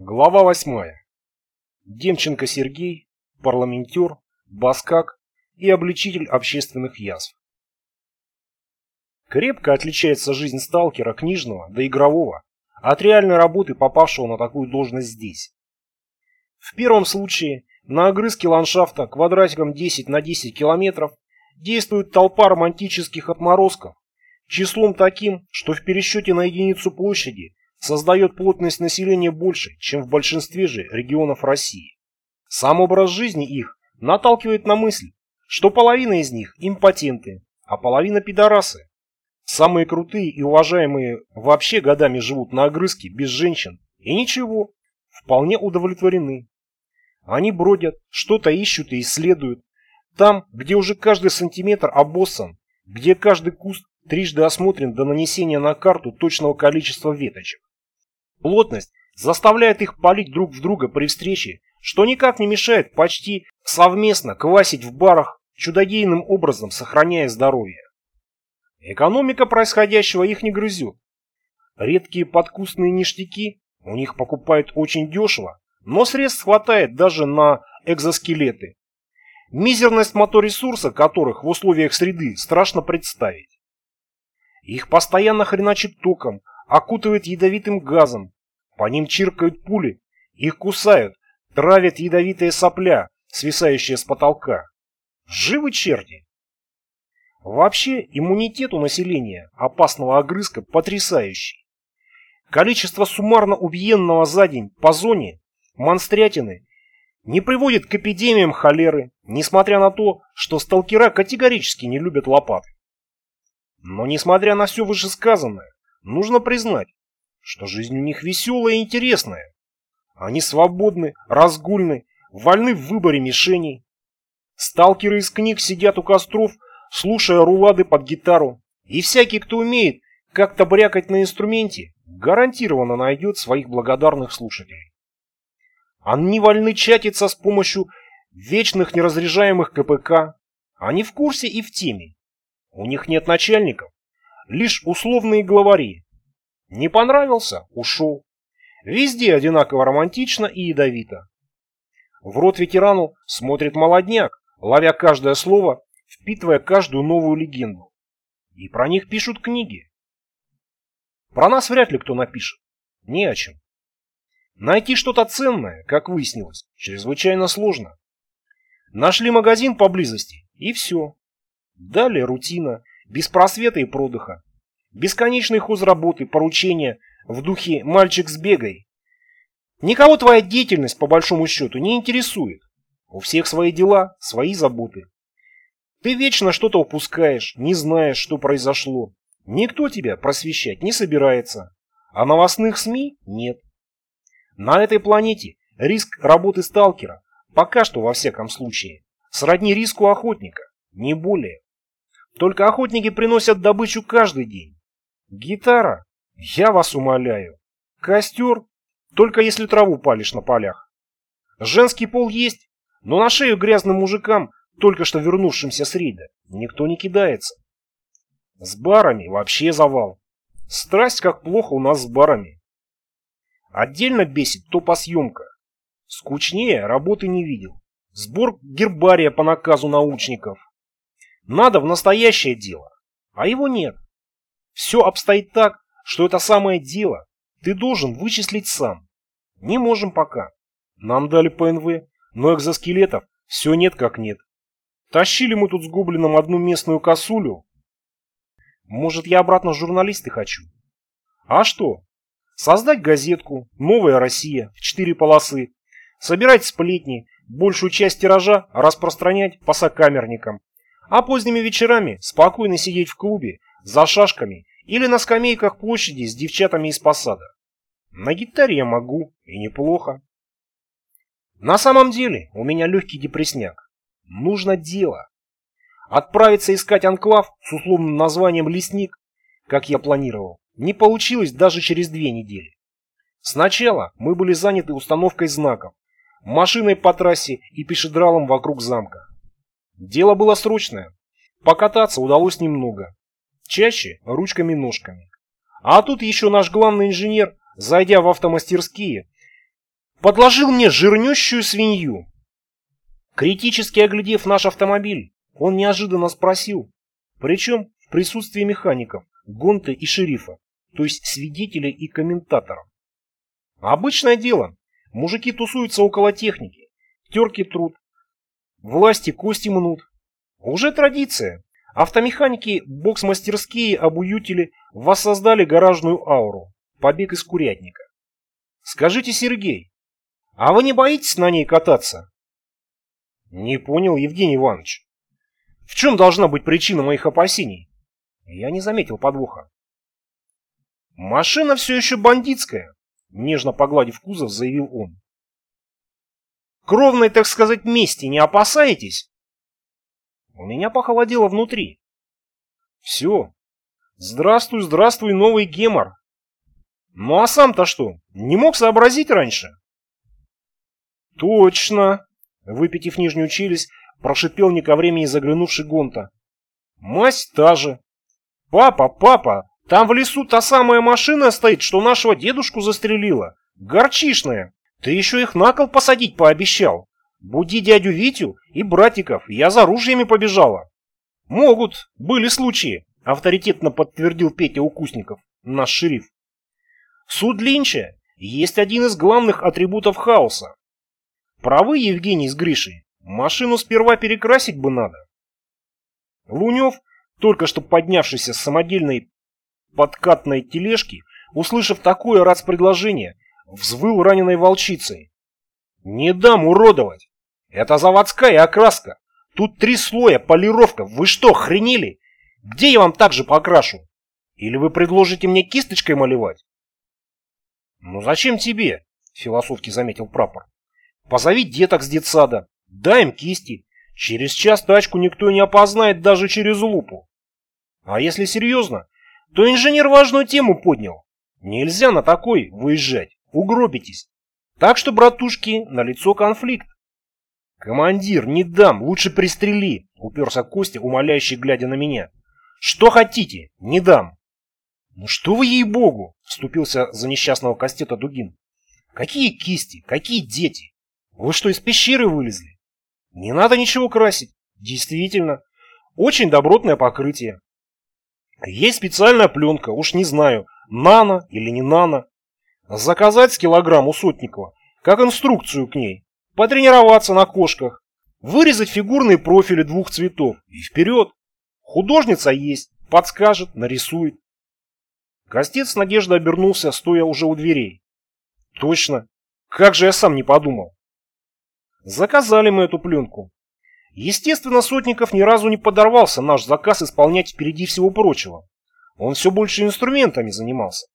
Глава восьмая. Демченко Сергей, парламентер, баскак и обличитель общественных язв. Крепко отличается жизнь сталкера книжного до игрового от реальной работы попавшего на такую должность здесь. В первом случае на огрызке ландшафта квадратиком 10 на 10 километров действует толпа романтических отморозков, числом таким, что в пересчете на единицу площади создает плотность населения больше, чем в большинстве же регионов России. Сам образ жизни их наталкивает на мысль, что половина из них импотенты, а половина пидорасы. Самые крутые и уважаемые вообще годами живут на огрызке без женщин и ничего, вполне удовлетворены. Они бродят, что-то ищут и исследуют. Там, где уже каждый сантиметр обоссан, где каждый куст трижды осмотрен до нанесения на карту точного количества веточек. Плотность заставляет их палить друг в друга при встрече, что никак не мешает почти совместно квасить в барах, чудодейным образом сохраняя здоровье. Экономика происходящего их не грызет. Редкие подкусные ништяки у них покупают очень дешево, но средств хватает даже на экзоскелеты. Мизерность моторесурса которых в условиях среды страшно представить. Их постоянно хреначит током, окутывает ядовитым газом. По ним чиркают пули, их кусают, травят ядовитые сопля, свисающие с потолка. Живы черти! Вообще, иммунитет у населения опасного огрызка потрясающий. Количество суммарно убиенного за день по зоне монстрятины не приводит к эпидемиям холеры, несмотря на то, что сталкера категорически не любят лопаты. Но несмотря на все вышесказанное, Нужно признать, что жизнь у них веселая и интересная. Они свободны, разгульны, вольны в выборе мишеней. Сталкеры из книг сидят у костров, слушая рулады под гитару, и всякий, кто умеет как-то брякать на инструменте, гарантированно найдет своих благодарных слушателей. Они вольны чатиться с помощью вечных неразряжаемых КПК. Они в курсе и в теме. У них нет начальников, лишь условные главари. Не понравился – ушел. Везде одинаково романтично и ядовито. В рот ветерану смотрит молодняк, ловя каждое слово, впитывая каждую новую легенду. И про них пишут книги. Про нас вряд ли кто напишет. Не о чем. Найти что-то ценное, как выяснилось, чрезвычайно сложно. Нашли магазин поблизости, и все. Далее рутина, без просвета и продыха. Бесконечный хозработы, поручения в духе «мальчик сбегай». Никого твоя деятельность, по большому счету, не интересует. У всех свои дела, свои заботы. Ты вечно что-то упускаешь, не знаешь, что произошло. Никто тебя просвещать не собирается. А новостных СМИ нет. На этой планете риск работы сталкера, пока что во всяком случае, сродни риску охотника, не более. Только охотники приносят добычу каждый день. Гитара? Я вас умоляю. Костер? Только если траву палишь на полях. Женский пол есть, но на шею грязным мужикам, только что вернувшимся с рейда, никто не кидается. С барами вообще завал. Страсть, как плохо у нас с барами. Отдельно бесит топосъемка. Скучнее работы не видел. Сбор гербария по наказу научников. Надо в настоящее дело, а его нет. Все обстоит так, что это самое дело ты должен вычислить сам. Не можем пока. Нам дали ПНВ, но экзоскелетов все нет как нет. Тащили мы тут с гоблином одну местную косулю. Может, я обратно журналисты хочу? А что? Создать газетку «Новая Россия» в четыре полосы, собирать сплетни, большую часть тиража распространять по сокамерникам, а поздними вечерами спокойно сидеть в клубе за шашками или на скамейках площади с девчатами из посада. На гитаре я могу, и неплохо. На самом деле у меня легкий депресняк. Нужно дело. Отправиться искать анклав с условным названием «Лесник», как я планировал, не получилось даже через две недели. Сначала мы были заняты установкой знаков, машиной по трассе и пешедралом вокруг замка. Дело было срочное. Покататься удалось немного. Чаще ручками-ножками. А тут еще наш главный инженер, зайдя в автомастерские, подложил мне жирнющую свинью. Критически оглядев наш автомобиль, он неожиданно спросил, причем в присутствии механиков, Гонты и шерифа, то есть свидетелей и комментаторов. Обычное дело. Мужики тусуются около техники, терки труд, власти кости мнут. Уже традиция. Автомеханики, бокс-мастерские, обуютели воссоздали гаражную ауру, побег из курятника. Скажите, Сергей, а вы не боитесь на ней кататься? Не понял, Евгений Иванович. В чем должна быть причина моих опасений? Я не заметил подвоха. Машина все еще бандитская, нежно погладив кузов, заявил он. Кровной, так сказать, мести не опасаетесь? У меня похолодело внутри. Все. Здравствуй, здравствуй, новый гемор. Ну а сам-то что, не мог сообразить раньше? Точно, выпитив нижнюю челюсть, прошипел не ко времени заглянувший Гонта. Мась та же. Папа, папа, там в лесу та самая машина стоит, что нашего дедушку застрелила. Горчишная. Ты еще их на кол посадить пообещал. Буди дядю Витю и братиков, я за ружьями побежала. Могут, были случаи, авторитетно подтвердил Петя Укусников, наш шериф. Суд Линча есть один из главных атрибутов хаоса. Правы, Евгений с Гришей, машину сперва перекрасить бы надо. Лунев, только что поднявшийся с самодельной подкатной тележки, услышав такое раз предложение, взвыл раненой волчицей. «Не дам уродовать! Это заводская окраска! Тут три слоя, полировка! Вы что, хренели? Где я вам так же покрашу? Или вы предложите мне кисточкой малевать?» «Ну зачем тебе?» — философски заметил прапор. «Позови деток с детсада, дай им кисти. Через час тачку никто не опознает даже через лупу. А если серьезно, то инженер важную тему поднял. Нельзя на такой выезжать, угробитесь. Так что, братушки, на лицо конфликт. «Командир, не дам, лучше пристрели», — уперся Костя, умоляющий, глядя на меня. «Что хотите? Не дам». «Ну что вы, ей-богу!» — вступился за несчастного Костета Дугин. «Какие кисти? Какие дети? Вы что, из пещеры вылезли? Не надо ничего красить. Действительно, очень добротное покрытие. Есть специальная пленка, уж не знаю, нано или не нано. Заказать с килограмм у Сотникова, как инструкцию к ней. Потренироваться на кошках. Вырезать фигурные профили двух цветов. И вперед. Художница есть, подскажет, нарисует. Костец с обернулся, стоя уже у дверей. Точно. Как же я сам не подумал. Заказали мы эту пленку. Естественно, Сотников ни разу не подорвался наш заказ исполнять впереди всего прочего. Он все больше инструментами занимался.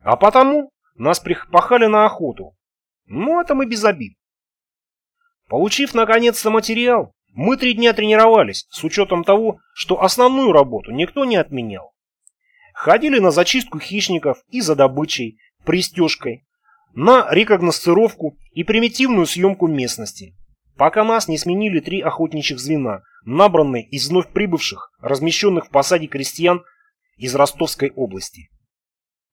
А потому нас припахали на охоту. Ну, это мы без обид. Получив наконец-то материал, мы три дня тренировались, с учетом того, что основную работу никто не отменял. Ходили на зачистку хищников и за добычей, пристежкой, на рекогносцировку и примитивную съемку местности пока нас не сменили три охотничьих звена, набранные из вновь прибывших, размещенных в посаде крестьян из Ростовской области.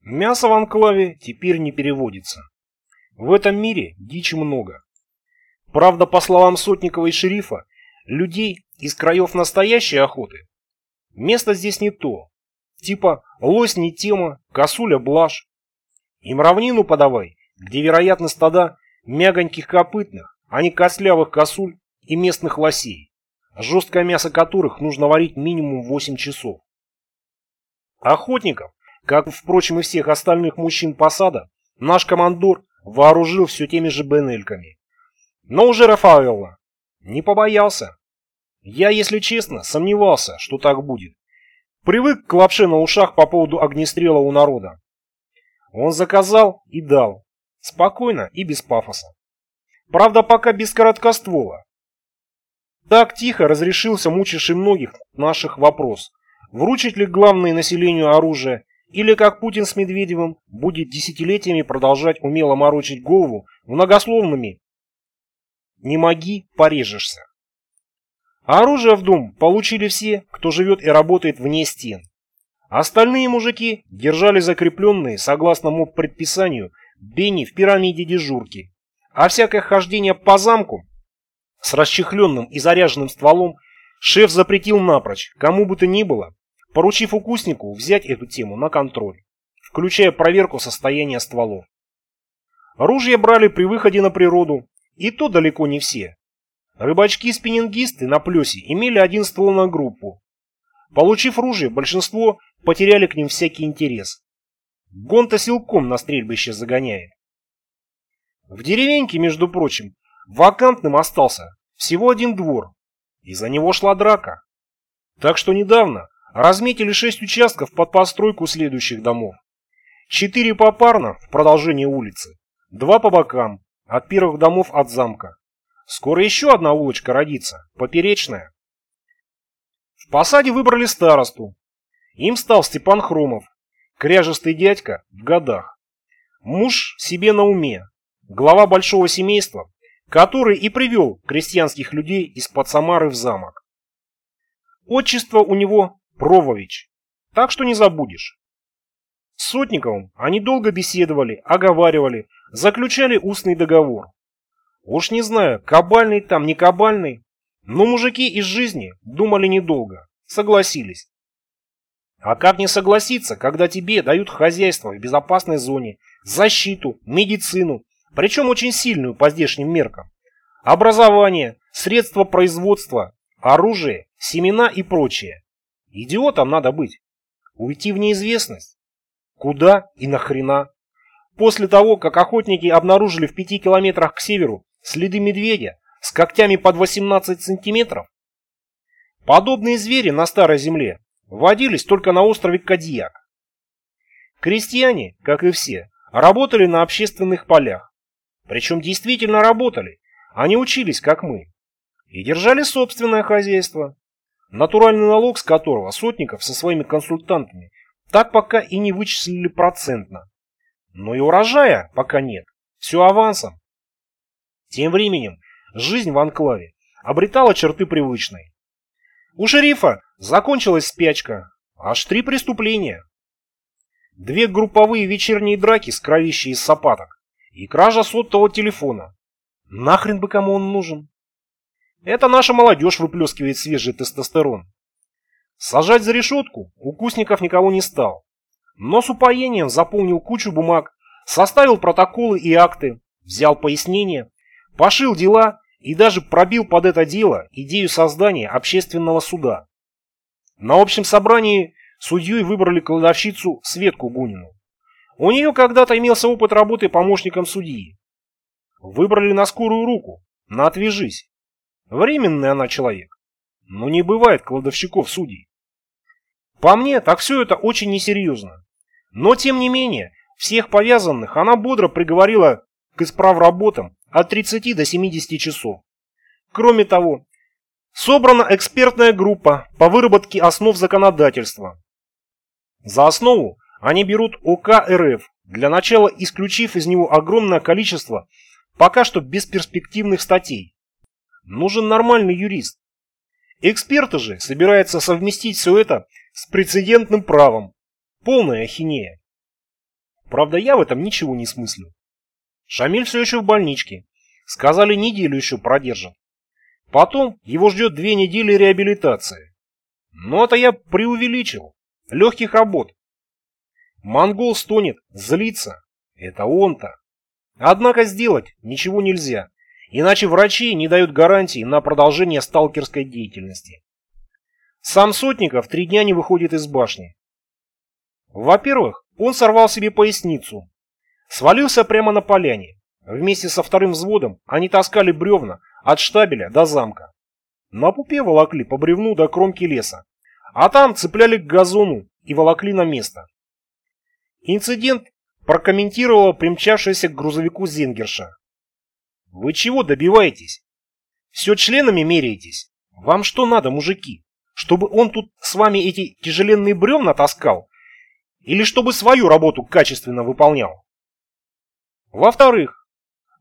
Мясо в анклаве теперь не переводится. В этом мире дичи много. Правда, по словам Сотникова и шерифа, людей из краев настоящей охоты место здесь не то. Типа лось не тема, косуля блажь. Им равнину подавай, где, вероятно, стада мягоньких копытных, а не костлявых косуль и местных лосей, жесткое мясо которых нужно варить минимум 8 часов. Охотников, как, впрочем, и всех остальных мужчин посада, наш командор вооружил все теми же бенельками. Но уже Рафаэлла не побоялся. Я, если честно, сомневался, что так будет. Привык к лапше на ушах по поводу огнестрела у народа. Он заказал и дал. Спокойно и без пафоса. Правда, пока без короткоствола. Так тихо разрешился мучивший многих наших вопрос. Вручить ли главное населению оружие, или, как Путин с Медведевым, будет десятилетиями продолжать умело морочить голову многословными «не моги, порежешься». А оружие в дом получили все, кто живет и работает вне стен. Остальные мужики держали закрепленные, согласно моб предписанию, бени в пирамиде дежурки а всякое хождение по замку с расчехленным и заряженным стволом шеф запретил напрочь, кому бы то ни было, поручив укуснику взять эту тему на контроль, включая проверку состояния стволов. Ружья брали при выходе на природу, и то далеко не все. Рыбачки-спиннингисты на плесе имели один ствол на группу. Получив ружье, большинство потеряли к ним всякий интерес. Гонта силком на стрельбище загоняет. В деревеньке, между прочим, вакантным остался всего один двор, и за него шла драка. Так что недавно разметили шесть участков под постройку следующих домов. Четыре попарно в продолжении улицы, два по бокам, от первых домов от замка. Скоро еще одна улочка родится, поперечная. В посаде выбрали старосту. Им стал Степан Хромов, кряжестый дядька в годах. Муж себе на уме, глава большого семейства, который и привел крестьянских людей из-под Самары в замок. Отчество у него Провович, так что не забудешь. С Сотниковым они долго беседовали, оговаривали, заключали устный договор. Уж не знаю, кабальный там, не кабальный, но мужики из жизни думали недолго, согласились. А как не согласиться, когда тебе дают хозяйство в безопасной зоне, защиту, медицину, причем очень сильную по здешним меркам. Образование, средства производства, оружие, семена и прочее. Идиотом надо быть. Уйти в неизвестность. Куда и нахрена? После того, как охотники обнаружили в пяти километрах к северу следы медведя с когтями под 18 сантиметров, подобные звери на Старой Земле водились только на острове Кадьяк. Крестьяне, как и все, работали на общественных полях. Причем действительно работали, они учились, как мы. И держали собственное хозяйство, натуральный налог с которого Сотников со своими консультантами так пока и не вычислили процентно. Но и урожая пока нет, все авансом. Тем временем жизнь в анклаве обретала черты привычной. У шерифа закончилась спячка, аж три преступления. Две групповые вечерние драки с кровищей из сапаток и кража сотового телефона. Нахрен бы кому он нужен? Это наша молодежь выплескивает свежий тестостерон. Сажать за решетку укусников никого не стал. Но с упоением заполнил кучу бумаг, составил протоколы и акты, взял пояснения, пошил дела и даже пробил под это дело идею создания общественного суда. На общем собрании судьей выбрали кладовщицу Светку Гунину. У нее когда-то имелся опыт работы помощником судьи. Выбрали на скорую руку, на отвяжись. Временный она человек. Но не бывает кладовщиков судей. По мне, так все это очень несерьезно. Но тем не менее, всех повязанных она бодро приговорила к исправработам от 30 до 70 часов. Кроме того, собрана экспертная группа по выработке основ законодательства. За основу они берут ОК РФ, для начала исключив из него огромное количество пока что бесперспективных статей. Нужен нормальный юрист. Эксперты же собираются совместить все это с прецедентным правом. Полная ахинея. Правда, я в этом ничего не смыслю. Шамиль все еще в больничке. Сказали, неделю еще продержат. Потом его ждет две недели реабилитации. Но это я преувеличил. Легких работ. Монгол стонет, злится. Это он-то. Однако сделать ничего нельзя, иначе врачи не дают гарантии на продолжение сталкерской деятельности. Сам Сотников три дня не выходит из башни. Во-первых, он сорвал себе поясницу. Свалился прямо на поляне. Вместе со вторым взводом они таскали бревна от штабеля до замка. На пупе волокли по бревну до кромки леса, а там цепляли к газону и волокли на место. Инцидент прокомментировала примчавшаяся к грузовику Зингерша. «Вы чего добиваетесь? Все членами меряетесь? Вам что надо, мужики? Чтобы он тут с вами эти тяжеленные бревна таскал? Или чтобы свою работу качественно выполнял?» Во-вторых,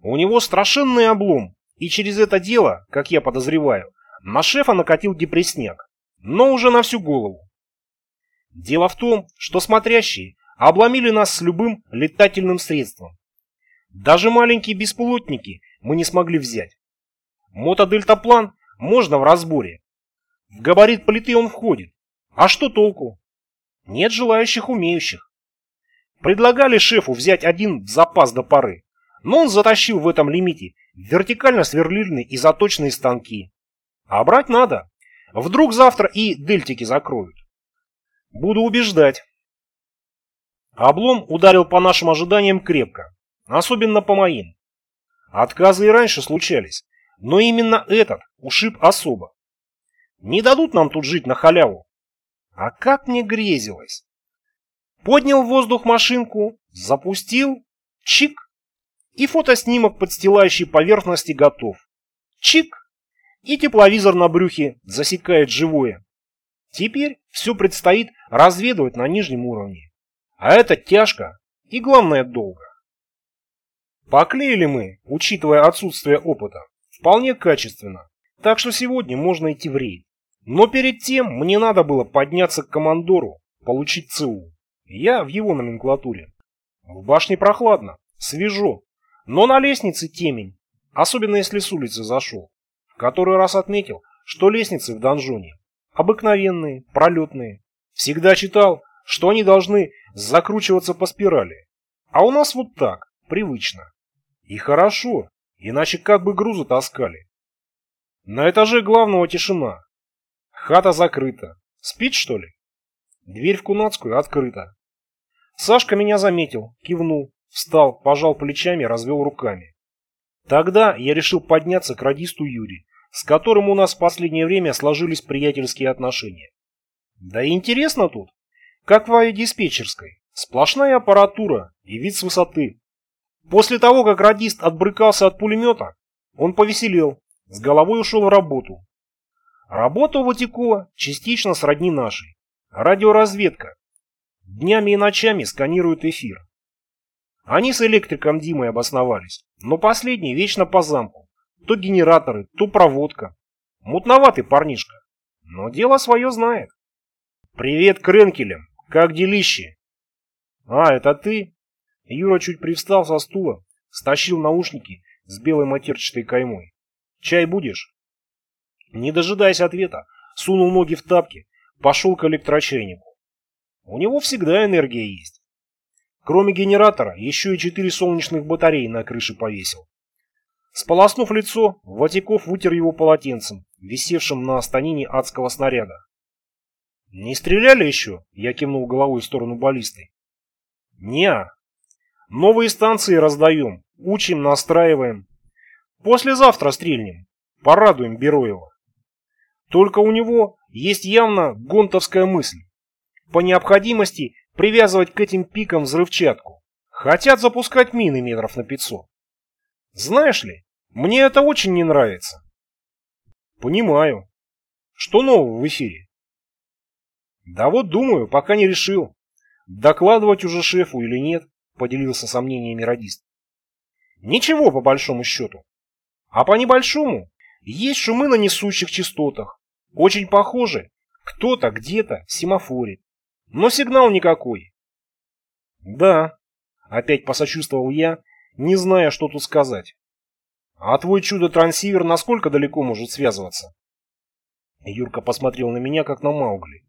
у него страшенный облом, и через это дело, как я подозреваю, на шефа накатил депресняк, но уже на всю голову. Дело в том, что смотрящие обломили нас с любым летательным средством. Даже маленькие беспилотники мы не смогли взять. Мотодельтаплан можно в разборе. В габарит плиты он входит. А что толку? Нет желающих умеющих. Предлагали шефу взять один запас до поры, но он затащил в этом лимите вертикально сверлильные и заточенные станки. А брать надо. Вдруг завтра и дельтики закроют. Буду убеждать. Облом ударил по нашим ожиданиям крепко, особенно по моим. Отказы и раньше случались, но именно этот ушиб особо. Не дадут нам тут жить на халяву. А как мне грезилось. Поднял в воздух машинку, запустил, чик, и фотоснимок подстилающей поверхности готов. Чик, и тепловизор на брюхе засекает живое. Теперь все предстоит разведывать на нижнем уровне. А это тяжко и, главное, долго. Поклеили мы, учитывая отсутствие опыта, вполне качественно, так что сегодня можно идти в рейд. Но перед тем мне надо было подняться к командору, получить ЦУ. Я в его номенклатуре. В башне прохладно, свежо, но на лестнице темень, особенно если с улицы зашел. В который раз отметил, что лестницы в донжоне обыкновенные, пролетные. Всегда читал, что они должны закручиваться по спирали. А у нас вот так, привычно. И хорошо, иначе как бы грузы таскали. На этаже главного тишина. Хата закрыта. Спит, что ли? Дверь в Кунацкую открыта. Сашка меня заметил, кивнул, встал, пожал плечами, развел руками. Тогда я решил подняться к радисту Юрию, с которым у нас в последнее время сложились приятельские отношения. Да и интересно тут, как в авиадиспетчерской, сплошная аппаратура и вид с высоты. После того, как радист отбрыкался от пулемета, он повеселел, с головой ушел в работу. Работа у Ватикова частично сродни нашей. Радиоразведка. Днями и ночами сканируют эфир. Они с электриком Димой обосновались, но последний вечно по замку. То генераторы, то проводка. Мутноватый парнишка, но дело свое знает. «Привет, Кренкелем! Как делище?» «А, это ты?» Юра чуть привстал со стула, стащил наушники с белой матерчатой каймой. «Чай будешь?» Не дожидаясь ответа, сунул ноги в тапки, пошел к электрочайнику. У него всегда энергия есть. Кроме генератора, еще и четыре солнечных батареи на крыше повесил. Сполоснув лицо, Ватиков вытер его полотенцем, висевшим на станине адского снаряда. «Не стреляли еще?» — я кивнул головой в сторону баллисты. «Не-а. Новые станции раздаем, учим, настраиваем. Послезавтра стрельнем, порадуем Бероева. Только у него есть явно гонтовская мысль. По необходимости привязывать к этим пикам взрывчатку. Хотят запускать мины метров на 500. Знаешь ли, мне это очень не нравится. Понимаю. Что нового в эфире? Да вот думаю, пока не решил. Докладывать уже шефу или нет, поделился сомнениями радист. Ничего по большому счету. А по небольшому есть шумы на несущих частотах. Очень похоже, кто-то где-то семафорит. Но сигнал никакой. Да, опять посочувствовал я, не зная, что тут сказать. А твой чудо-трансивер насколько далеко может связываться? Юрка посмотрел на меня, как на Маугли.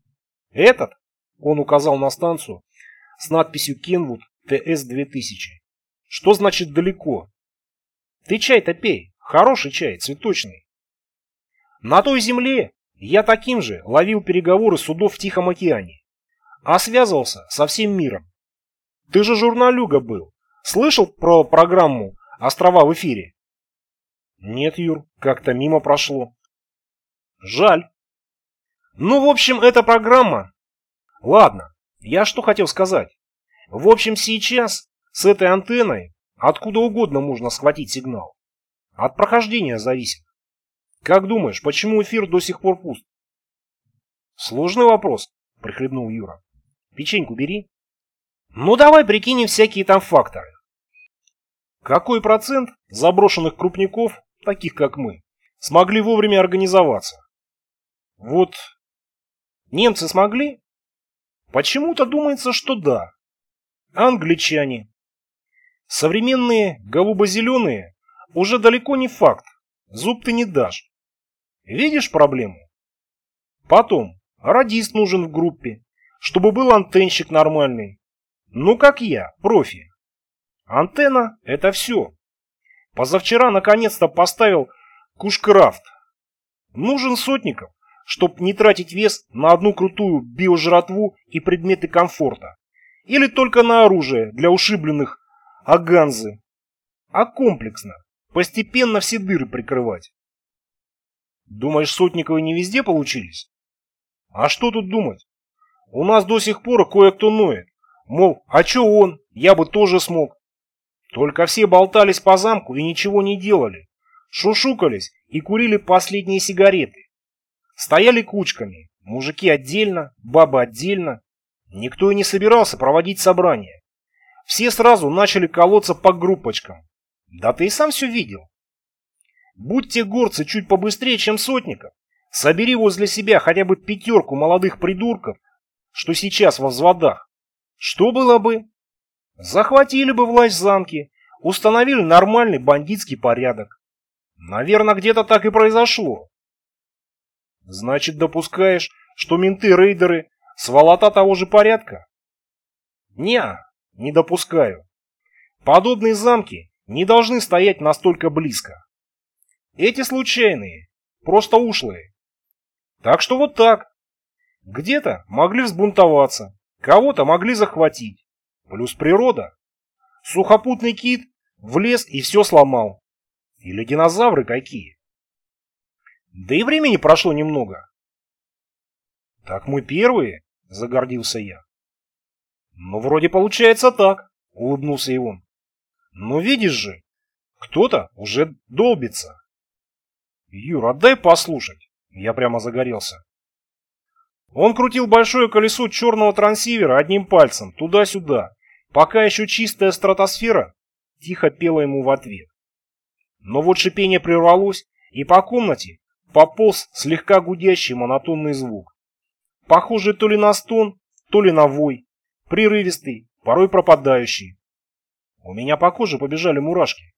Этот? Он указал на станцию с надписью Кенвуд ТС-2000. Что значит далеко? Ты чай-то пей. Хороший чай, цветочный. На той земле я таким же ловил переговоры судов в Тихом океане, а связывался со всем миром. Ты же журналюга был. Слышал про программу «Острова в эфире»? Нет, Юр, как-то мимо прошло. Жаль. Ну, в общем, эта программа... Ладно, я что хотел сказать. В общем, сейчас с этой антенной откуда угодно можно схватить сигнал. От прохождения зависит. Как думаешь, почему эфир до сих пор пуст? Сложный вопрос, прихлебнул Юра. Печеньку бери. Ну давай прикинем всякие там факторы. Какой процент заброшенных крупников, таких как мы, смогли вовремя организоваться? Вот немцы смогли? Почему-то думается, что да. Англичане. Современные голубо-зеленые уже далеко не факт. Зуб ты не дашь. Видишь проблему? Потом, радист нужен в группе, чтобы был антенщик нормальный. Ну, как я, профи. Антенна – это все. Позавчера наконец-то поставил Кушкрафт. Нужен сотников, чтобы не тратить вес на одну крутую биожратву и предметы комфорта. Или только на оружие для ушибленных аганзы. А комплексно, постепенно все дыры прикрывать. Думаешь, Сотниковы не везде получились? А что тут думать? У нас до сих пор кое-кто ноет. Мол, а чё он? Я бы тоже смог. Только все болтались по замку и ничего не делали. Шушукались и курили последние сигареты. Стояли кучками, мужики отдельно, бабы отдельно. Никто и не собирался проводить собрание. Все сразу начали колоться по группочкам. Да ты и сам все видел. Будь те горцы чуть побыстрее, чем сотников, собери возле себя хотя бы пятерку молодых придурков, что сейчас во взводах. Что было бы? Захватили бы власть в замке, установили нормальный бандитский порядок. Наверное, где-то так и произошло. Значит, допускаешь, что менты-рейдеры сволота того же порядка? Не, не допускаю. Подобные замки не должны стоять настолько близко. Эти случайные, просто ушлые. Так что вот так. Где-то могли взбунтоваться, кого-то могли захватить. Плюс природа. Сухопутный кит влез и все сломал. Или динозавры какие. Да и времени прошло немного. Так мы первые, загордился я. Ну, вроде получается так, улыбнулся и он. Но видишь же, кто-то уже долбится. Юр, отдай послушать. Я прямо загорелся. Он крутил большое колесо черного трансивера одним пальцем, туда-сюда, пока еще чистая стратосфера тихо пела ему в ответ. Но вот шипение прервалось, и по комнате пополз слегка гудящий монотонный звук. Похожий то ли на стон, то ли на вой, прерывистый, порой пропадающий. У меня по коже побежали мурашки.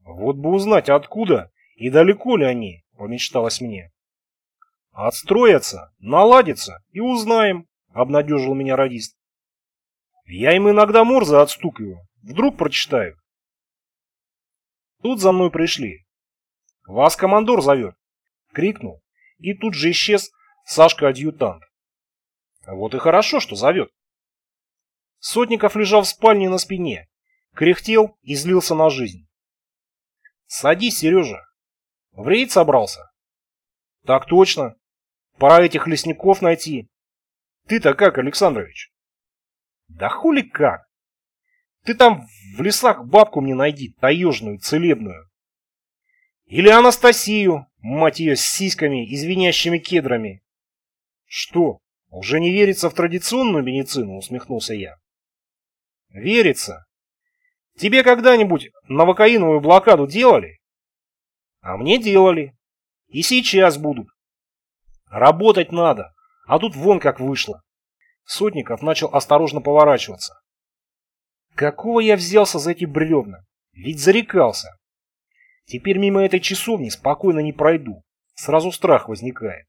Вот бы узнать, откуда и далеко ли они, помечталось мне. Отстроятся, наладятся и узнаем, обнадежил меня радист. Я им иногда морзы отстукиваю, вдруг прочитаю. Тут за мной пришли. «Вас командор зовет!» — крикнул, и тут же исчез Сашка-адъютант. Вот и хорошо, что зовет. Сотников лежал в спальне на спине, кряхтел и злился на жизнь. «Садись, Сережа. В рейд собрался?» «Так точно. Пора этих лесников найти. Ты-то как, Александрович?» «Да хули как? Ты там в лесах бабку мне найди, таежную, целебную. Или Анастасию, мать ее, с сиськами и кедрами. Что, уже не верится в традиционную медицину, усмехнулся я. Верится. Тебе когда-нибудь новокаиновую блокаду делали? А мне делали. И сейчас будут. Работать надо, а тут вон как вышло. Сотников начал осторожно поворачиваться. Какого я взялся за эти бревна? Ведь зарекался. Теперь мимо этой часовни спокойно не пройду. Сразу страх возникает.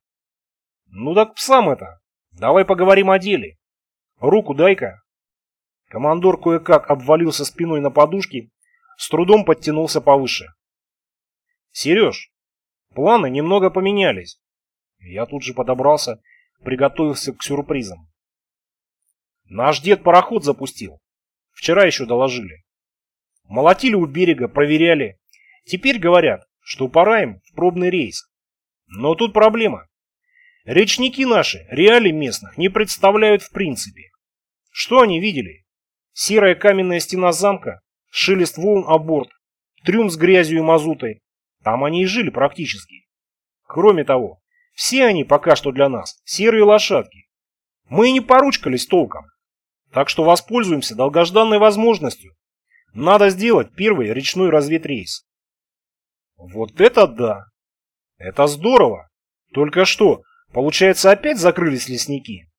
Ну так сам это. Давай поговорим о деле. Руку дай-ка. Командор кое-как обвалился спиной на подушке, с трудом подтянулся повыше. Сереж, планы немного поменялись. Я тут же подобрался, приготовился к сюрпризам. Наш дед пароход запустил. Вчера еще доложили. Молотили у берега, проверяли. Теперь говорят, что пора им в пробный рейс. Но тут проблема. Речники наши, реали местных, не представляют в принципе. Что они видели? Серая каменная стена замка, шелест волн о борт, трюм с грязью и мазутой. Там они и жили практически. Кроме того, все они пока что для нас серые лошадки. Мы и не поручкались толком. Так что воспользуемся долгожданной возможностью. Надо сделать первый речной разведрейс. Вот это да! Это здорово! Только что, получается, опять закрылись лесники?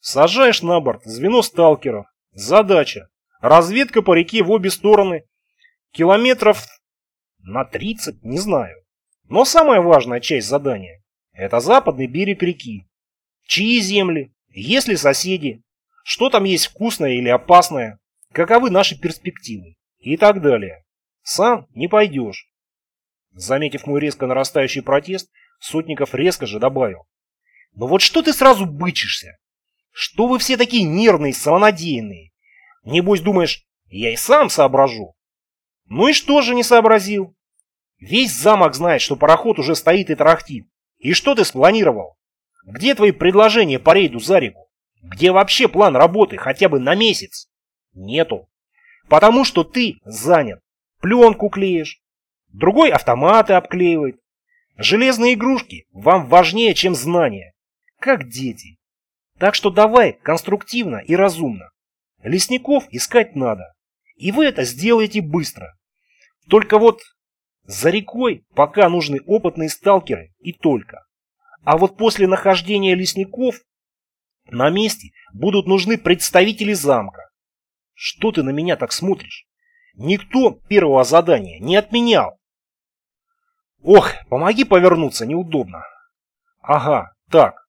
Сажаешь на борт звено сталкеров. Задача. Разведка по реке в обе стороны. Километров на 30, не знаю. Но самая важная часть задания – это западный берег реки. Чьи земли, есть ли соседи, что там есть вкусное или опасное, каковы наши перспективы и так далее. Сам не пойдешь. Заметив мой резко нарастающий протест, Сотников резко же добавил. «Ну вот что ты сразу бычишься? Что вы все такие нервные, самонадеянные? Небось думаешь, я и сам соображу. Ну и что же не сообразил? Весь замок знает, что пароход уже стоит и тарахтит. И что ты спланировал? Где твои предложения по рейду за реку? Где вообще план работы хотя бы на месяц? Нету. Потому что ты занят. Пленку клеишь. Другой автоматы обклеивает. Железные игрушки вам важнее, чем знания. Как дети. Так что давай конструктивно и разумно. Лесников искать надо. И вы это сделаете быстро. Только вот за рекой пока нужны опытные сталкеры и только. А вот после нахождения лесников на месте будут нужны представители замка. Что ты на меня так смотришь? Никто первого задания не отменял. Ох, помоги повернуться, неудобно. Ага, так.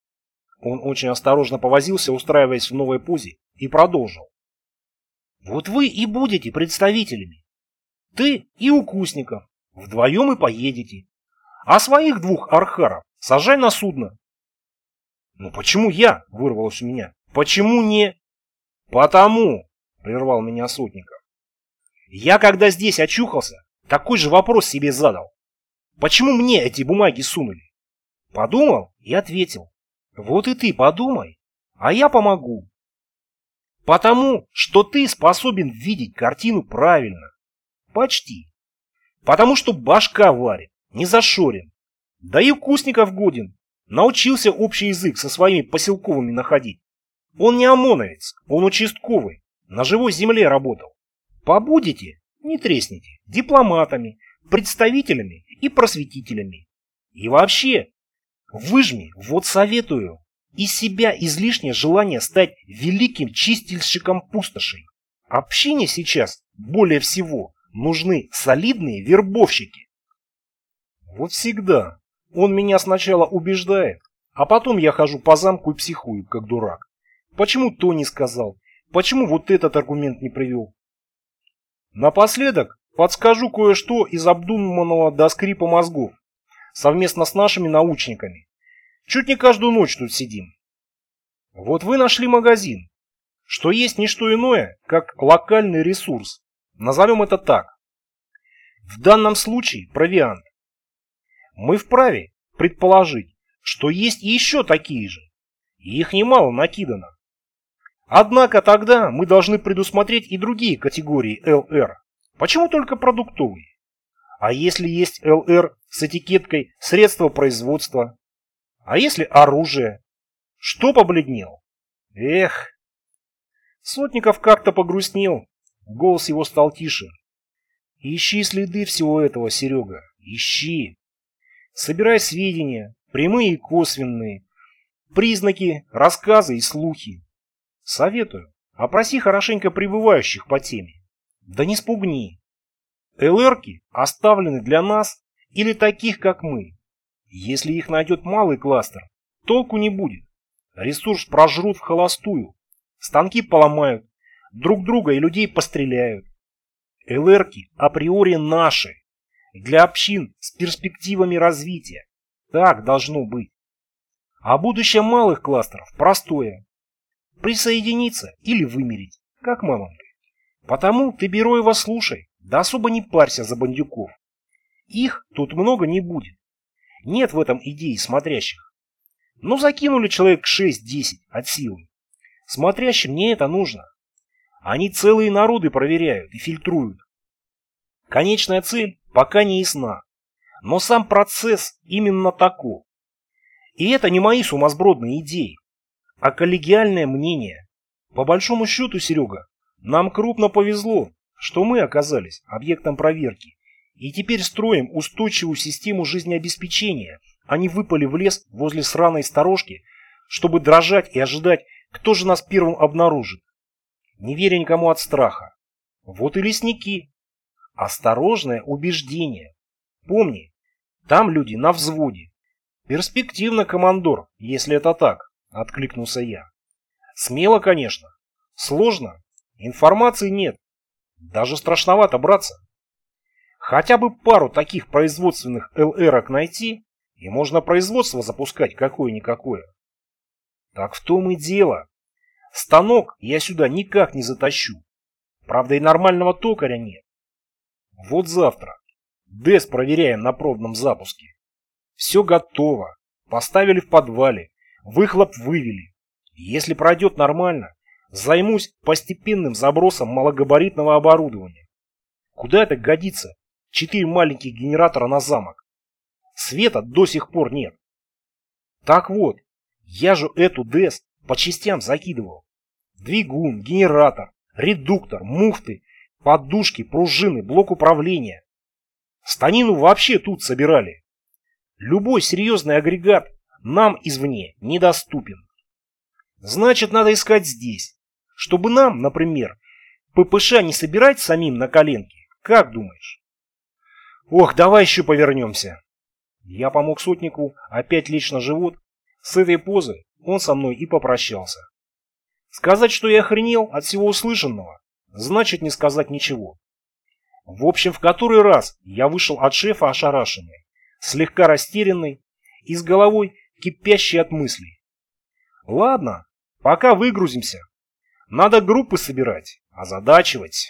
Он очень осторожно повозился, устраиваясь в новой позе, и продолжил. Вот вы и будете представителями. Ты и Укусников. Вдвоем и поедете. А своих двух архаров сажай на судно. Ну почему я? Вырвалось у меня. Почему не... Потому, прервал меня Сотников. Я когда здесь очухался, такой же вопрос себе задал. Почему мне эти бумаги сунули? Подумал и ответил. Вот и ты подумай, а я помогу. Потому что ты способен видеть картину правильно. Почти. Потому что башка варит, не зашорен. Да и вкусников годен. Научился общий язык со своими поселковыми находить. Он не ОМОНовец, он участковый. На живой земле работал. Побудете, не тресните, дипломатами, представителями и просветителями. И вообще, выжми, вот советую, из себя излишнее желание стать великим чистильщиком пустошей. Общине сейчас более всего нужны солидные вербовщики. Вот всегда. Он меня сначала убеждает, а потом я хожу по замку и психую, как дурак. Почему то не сказал? Почему вот этот аргумент не привел? Напоследок подскажу кое-что из обдуманного до скрипа мозгов, совместно с нашими научниками. Чуть не каждую ночь тут сидим. Вот вы нашли магазин, что есть не что иное, как локальный ресурс. Назовем это так. В данном случае провиант. Мы вправе предположить, что есть еще такие же, и их немало накидано. Однако тогда мы должны предусмотреть и другие категории ЛР. Почему только продуктовые? А если есть ЛР с этикеткой «средства производства»? А если оружие? Что побледнел? Эх! Сотников как-то погрустнел, голос его стал тише. Ищи следы всего этого, Серега, ищи. Собирай сведения, прямые и косвенные, признаки, рассказы и слухи. Советую, опроси хорошенько пребывающих по теме. Да не спугни. ЛРки оставлены для нас или таких, как мы. Если их найдет малый кластер, толку не будет. Ресурс прожрут в холостую. Станки поломают, друг друга и людей постреляют. ЛРки априори наши, для общин с перспективами развития. Так должно быть. А будущее малых кластеров простое. Присоединиться или вымереть, как мамонты. Потому ты Бероева слушай, да особо не парься за бандюков. Их тут много не будет. Нет в этом идеи смотрящих. Ну, закинули человек 6-10 от силы. Смотрящим не это нужно. Они целые народы проверяют и фильтруют. Конечная цель пока не ясна, но сам процесс именно таков. И это не мои сумасбродные идеи, а коллегиальное мнение. По большому счету, Серега, нам крупно повезло, что мы оказались объектом проверки и теперь строим устойчивую систему жизнеобеспечения, они выпали в лес возле сраной сторожки, чтобы дрожать и ожидать, кто же нас первым обнаружит. Не веря никому от страха. Вот и лесники. Осторожное убеждение. Помни, там люди на взводе. Перспективно, командор, если это так, откликнулся я. Смело, конечно. Сложно. Информации нет. Даже страшновато браться. Хотя бы пару таких производственных ЛРок найти, и можно производство запускать какое-никакое. Так в том и дело. Станок я сюда никак не затащу. Правда и нормального токаря нет. Вот завтра. ДЭС проверяем на пробном запуске. Все готово. Поставили в подвале. Выхлоп вывели. Если пройдет нормально, займусь постепенным забросом малогабаритного оборудования. Куда это годится? Четыре маленьких генератора на замок. Света до сих пор нет. Так вот, я же эту ДЭС по частям закидывал. Двигун, генератор, редуктор, муфты, подушки, пружины, блок управления. Станину вообще тут собирали. Любой серьезный агрегат нам извне недоступен. Значит, надо искать здесь. Чтобы нам, например, ППШ не собирать самим на коленке. Как думаешь? Ох, давай еще повернемся. Я помог сотнику опять лечь на живот. С этой позы он со мной и попрощался. Сказать, что я охренел от всего услышанного, значит не сказать ничего. В общем, в который раз я вышел от шефа ошарашенный, слегка растерянный и с головой кипящий от мыслей. Ладно, пока выгрузимся. Надо группы собирать, озадачивать.